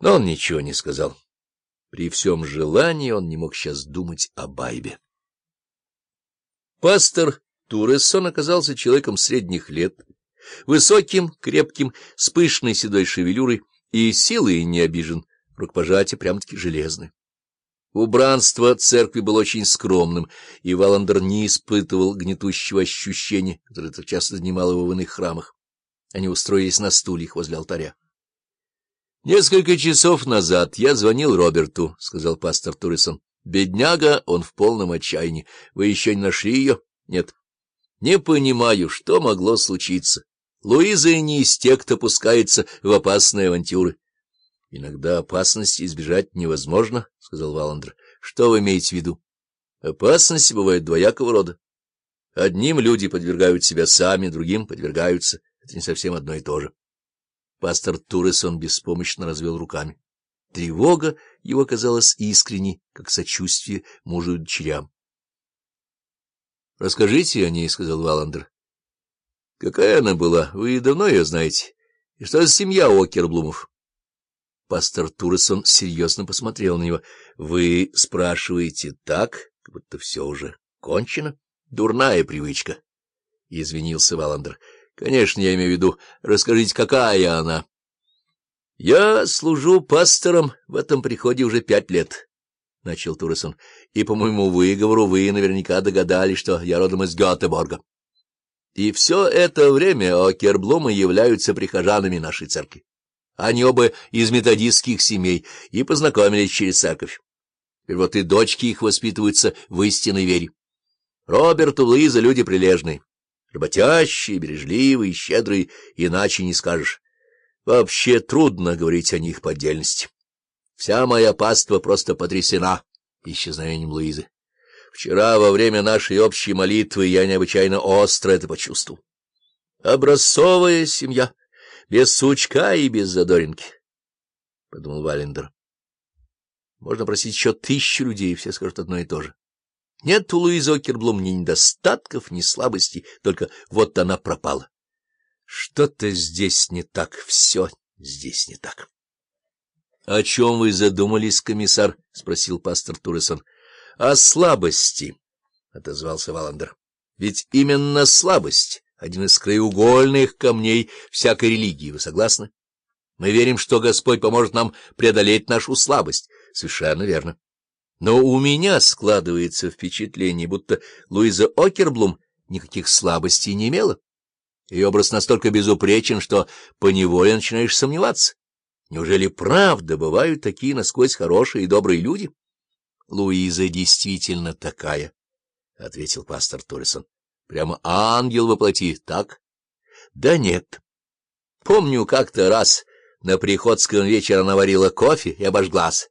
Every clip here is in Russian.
Но он ничего не сказал. При всем желании он не мог сейчас думать о Байбе. Пастор Турессон оказался человеком средних лет, высоким, крепким, с пышной седой шевелюрой и силой не обижен, рукопожатие прям-таки железное. Убранство церкви было очень скромным, и Валандер не испытывал гнетущего ощущения, которое так часто занимало его в иных храмах. Они устроились на стульях возле алтаря. — Несколько часов назад я звонил Роберту, — сказал пастор Турисон. — Бедняга, он в полном отчаянии. Вы еще не нашли ее? — Нет. — Не понимаю, что могло случиться. Луиза не из тех, кто пускается в опасные авантюры. — Иногда опасности избежать невозможно, — сказал Валандер. — Что вы имеете в виду? — Опасности бывают двоякого рода. Одним люди подвергают себя сами, другим подвергаются. Это не совсем одно и то же. Пастор Туресон беспомощно развел руками. Тревога его казалась искренней, как сочувствие мужу и дочерям. — Расскажите о ней, — сказал Валандер. — Какая она была? Вы давно ее знаете. И что за семья Окерблумов? Пастор Туресон серьезно посмотрел на него. — Вы спрашиваете так, как будто все уже кончено? Дурная привычка, — извинился Валандер. — Конечно, я имею в виду. Расскажите, какая она? — Я служу пастором в этом приходе уже пять лет, — начал Туресон. — И по моему выговору вы наверняка догадались, что я родом из Гетеборга. И все это время Окерблумы являются прихожанами нашей церкви. Они оба из методистских семей и познакомились через церковь. И вот и дочки их воспитываются в истинной вере. Роберт и Луиза — люди прилежные, работящие, бережливые, щедрые, иначе не скажешь. Вообще трудно говорить о них по отдельности. Вся моя паства просто потрясена исчезновением Луизы. Вчера во время нашей общей молитвы я необычайно остро это почувствовал. Образцовая семья — без сучка и без задоринки, — подумал Валендер. Можно просить еще тысячу людей, все скажут одно и то же. Нет у Луизы Окерблум ни недостатков, ни слабостей, только вот она пропала. Что-то здесь не так, все здесь не так. — О чем вы задумались, комиссар? — спросил пастор Туресон. — О слабости, — отозвался Валандер. — Ведь именно слабость один из краеугольных камней всякой религии. Вы согласны? Мы верим, что Господь поможет нам преодолеть нашу слабость. Совершенно верно. Но у меня складывается впечатление, будто Луиза Окерблум никаких слабостей не имела. Ее образ настолько безупречен, что поневоле начинаешь сомневаться. Неужели правда бывают такие насквозь хорошие и добрые люди? — Луиза действительно такая, — ответил пастор Торрисон. Прямо ангел воплоти, так? Да нет. Помню, как-то раз на Приходском вечер она варила кофе и обожглась.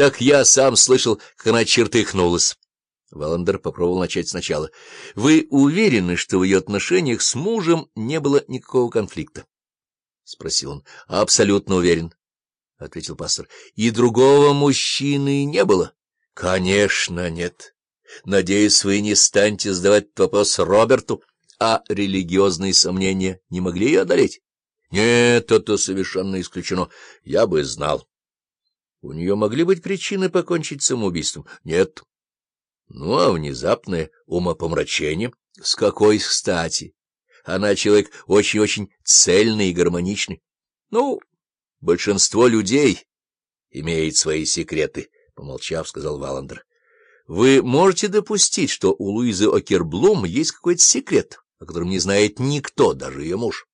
Так я сам слышал, как она чертыхнулась. Валандер попробовал начать сначала. — Вы уверены, что в ее отношениях с мужем не было никакого конфликта? — спросил он. — Абсолютно уверен, — ответил пастор. — И другого мужчины не было? — Конечно, нет. Надеюсь, вы не станете задавать вопрос Роберту, а религиозные сомнения не могли ее одолеть? Нет, это совершенно исключено. Я бы знал. У нее могли быть причины покончить самоубийством? Нет. Ну, а внезапное умопомрачение? С какой стати? Она человек очень-очень цельный и гармоничный. Ну, большинство людей имеет свои секреты, — помолчав, сказал Валандер. Вы можете допустить, что у Луизы Окерблум есть какой-то секрет, о котором не знает никто, даже ее муж?